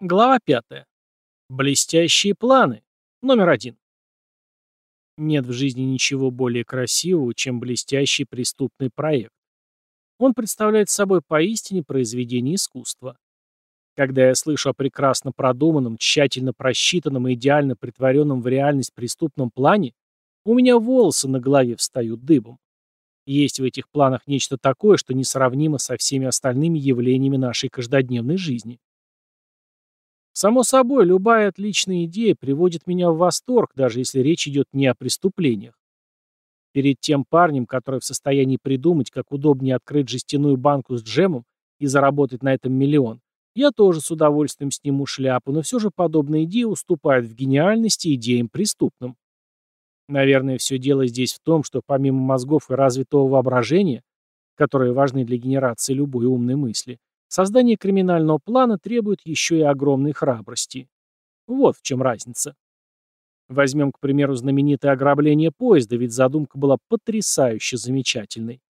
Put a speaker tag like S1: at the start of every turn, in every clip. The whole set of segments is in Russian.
S1: Глава 5. Блестящие планы. Номер один. Нет в жизни ничего более красивого, чем блестящий преступный проект. Он представляет собой поистине произведение искусства. Когда я слышу о прекрасно продуманном, тщательно просчитанном и идеально притворенном в реальность преступном плане, у меня волосы на голове встают дыбом. Есть в этих планах нечто такое, что несравнимо со всеми остальными явлениями нашей каждодневной жизни. Само собой, любая отличная идея приводит меня в восторг, даже если речь идет не о преступлениях. Перед тем парнем, который в состоянии придумать, как удобнее открыть жестяную банку с джемом и заработать на этом миллион, я тоже с удовольствием сниму шляпу, но все же подобные идеи уступают в гениальности идеям преступным. Наверное, все дело здесь в том, что помимо мозгов и развитого воображения, которые важны для генерации любой умной мысли, Создание криминального плана требует еще и огромной храбрости. Вот в чем разница. Возьмем, к примеру, знаменитое ограбление поезда, ведь задумка была потрясающе замечательной.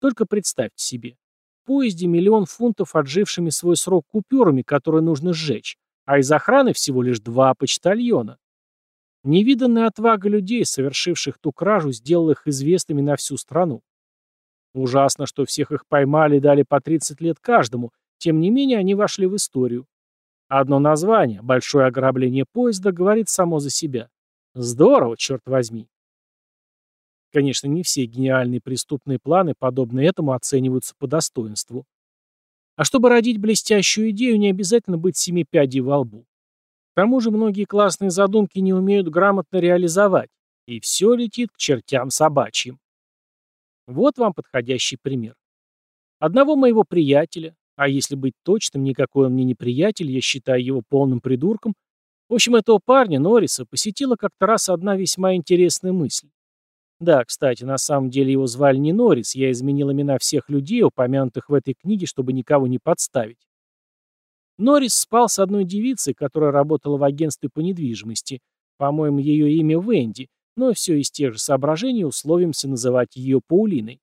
S1: Только представьте себе. В поезде миллион фунтов отжившими свой срок купюрами, которые нужно сжечь, а из охраны всего лишь два почтальона. Невиданная отвага людей, совершивших ту кражу, сделала их известными на всю страну. Ужасно, что всех их поймали и дали по 30 лет каждому, тем не менее они вошли в историю. Одно название «Большое ограбление поезда» говорит само за себя. Здорово, черт возьми. Конечно, не все гениальные преступные планы, подобные этому, оцениваются по достоинству. А чтобы родить блестящую идею, не обязательно быть семи пядей во лбу. К тому же многие классные задумки не умеют грамотно реализовать, и все летит к чертям собачьим. Вот вам подходящий пример. Одного моего приятеля, а если быть точным, никакой он мне не приятель, я считаю его полным придурком, в общем, этого парня, Норриса, посетила как-то раз одна весьма интересная мысль. Да, кстати, на самом деле его звали не Норрис, я изменил имена всех людей, упомянутых в этой книге, чтобы никого не подставить. Норрис спал с одной девицей, которая работала в агентстве по недвижимости. По-моему, ее имя Венди, но все из тех же соображений условимся называть ее Паулиной.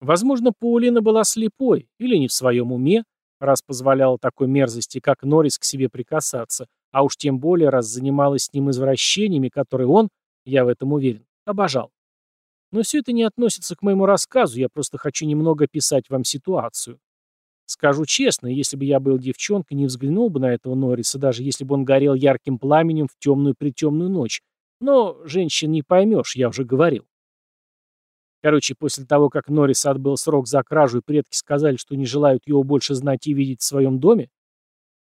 S1: Возможно, Паулина была слепой или не в своем уме, раз позволяла такой мерзости, как Норрис, к себе прикасаться, а уж тем более, раз занималась с ним извращениями, которые он, я в этом уверен, обожал. Но все это не относится к моему рассказу, я просто хочу немного описать вам ситуацию. Скажу честно, если бы я был девчонкой, не взглянул бы на этого Норриса, даже если бы он горел ярким пламенем в темную-притемную ночь, но женщин не поймешь, я уже говорил. Короче, после того, как Норрис отбыл срок за кражу и предки сказали, что не желают его больше знать и видеть в своем доме,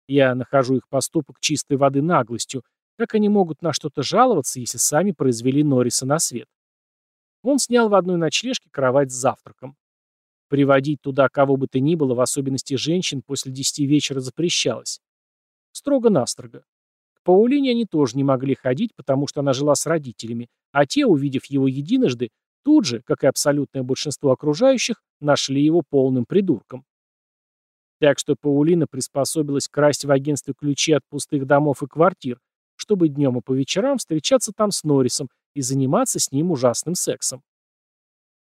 S1: я нахожу их поступок чистой воды наглостью. Как они могут на что-то жаловаться, если сами произвели Норриса на свет? Он снял в одной ночлежке кровать с завтраком. Приводить туда кого бы то ни было, в особенности женщин, после десяти вечера запрещалось. Строго-настрого. Паулине они тоже не могли ходить, потому что она жила с родителями, а те, увидев его единожды, тут же, как и абсолютное большинство окружающих, нашли его полным придурком. Так что Паулина приспособилась красть в агентстве ключи от пустых домов и квартир, чтобы днем и по вечерам встречаться там с Норрисом и заниматься с ним ужасным сексом.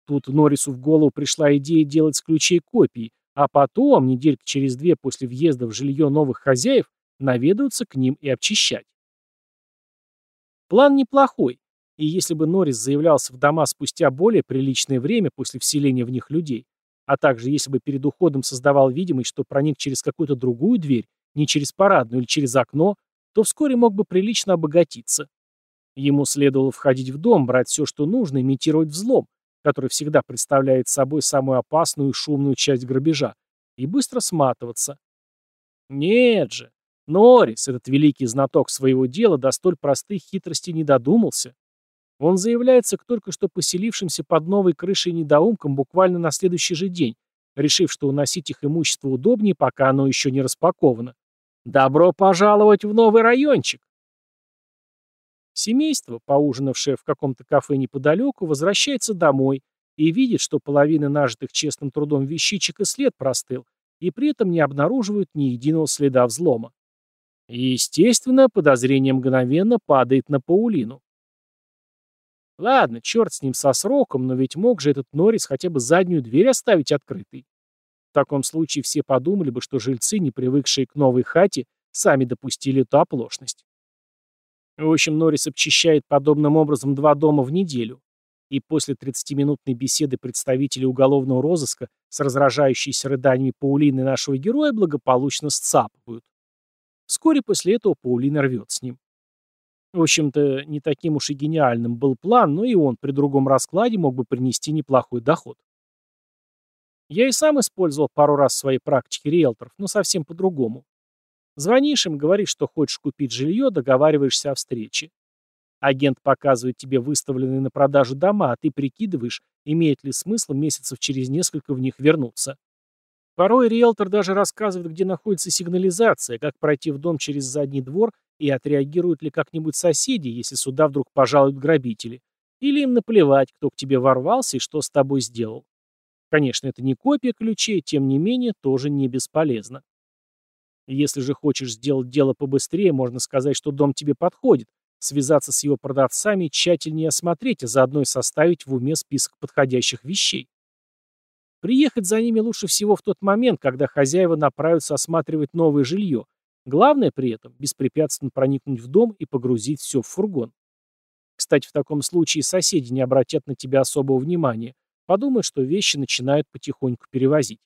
S1: Тут Норрису в голову пришла идея делать с ключей копии, а потом, недельки через две после въезда в жилье новых хозяев, наведаются к ним и обчищать. План неплохой, и если бы Норрис заявлялся в дома спустя более приличное время после вселения в них людей, а также если бы перед уходом создавал видимость, что проник через какую-то другую дверь, не через парадную или через окно, то вскоре мог бы прилично обогатиться. Ему следовало входить в дом, брать все, что нужно, имитировать взлом, который всегда представляет собой самую опасную и шумную часть грабежа, и быстро сматываться. Нет же, Норрис, этот великий знаток своего дела, до столь простых хитростей не додумался. Он заявляется к только что поселившимся под новой крышей недоумкам буквально на следующий же день, решив, что уносить их имущество удобнее, пока оно еще не распаковано. Добро пожаловать в новый райончик! Семейство, поужинавшее в каком-то кафе неподалеку, возвращается домой и видит, что половина нажитых честным трудом вещичек и след простыл, и при этом не обнаруживают ни единого следа взлома. И, естественно, подозрение мгновенно падает на Паулину. Ладно, черт с ним со сроком, но ведь мог же этот Норрис хотя бы заднюю дверь оставить открытой. таком случае все подумали бы, что жильцы, не привыкшие к новой хате, сами допустили эту оплошность. В общем, Норрис обчищает подобным образом два дома в неделю, и после 30-минутной беседы представителей уголовного розыска с разражающейся рыданиями Паулины нашего героя благополучно сцапывают. Вскоре после этого Паулина рвет с ним. В общем-то, не таким уж и гениальным был план, но и он при другом раскладе мог бы принести неплохой доход. Я и сам использовал пару раз в своей практике риэлторов, но совсем по-другому. Звонишь им, говоришь, что хочешь купить жилье, договариваешься о встрече. Агент показывает тебе выставленные на продажу дома, а ты прикидываешь, имеет ли смысл месяцев через несколько в них вернуться. Порой риэлтор даже рассказывает, где находится сигнализация, как пройти в дом через задний двор и отреагируют ли как-нибудь соседи, если сюда вдруг пожалуют грабители. Или им наплевать, кто к тебе ворвался и что с тобой сделал. Конечно, это не копия ключей, тем не менее, тоже не бесполезно. Если же хочешь сделать дело побыстрее, можно сказать, что дом тебе подходит, связаться с его продавцами тщательнее осмотреть, а заодно и составить в уме список подходящих вещей. Приехать за ними лучше всего в тот момент, когда хозяева направятся осматривать новое жилье. Главное при этом – беспрепятственно проникнуть в дом и погрузить все в фургон. Кстати, в таком случае соседи не обратят на тебя особого внимания, подумают, что вещи начинают потихоньку перевозить.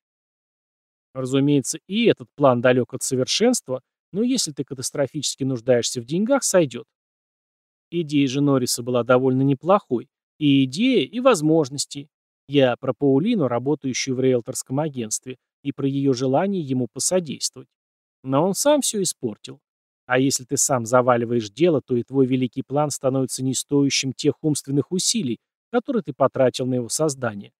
S1: Разумеется, и этот план далек от совершенства, но если ты катастрофически нуждаешься в деньгах, сойдет. Идея же Норриса была довольно неплохой. И идея, и возможности. Я про Паулину, работающую в риэлторском агентстве, и про ее желание ему посодействовать. Но он сам все испортил. А если ты сам заваливаешь дело, то и твой великий план становится не стоящим тех умственных усилий, которые ты потратил на его создание.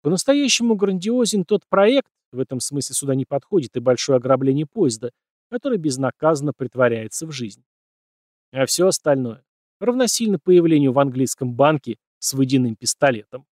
S1: По-настоящему грандиозен тот проект, в этом смысле сюда не подходит и большое ограбление поезда, который безнаказанно притворяется в жизнь. А все остальное равносильно появлению в английском банке с водяным пистолетом.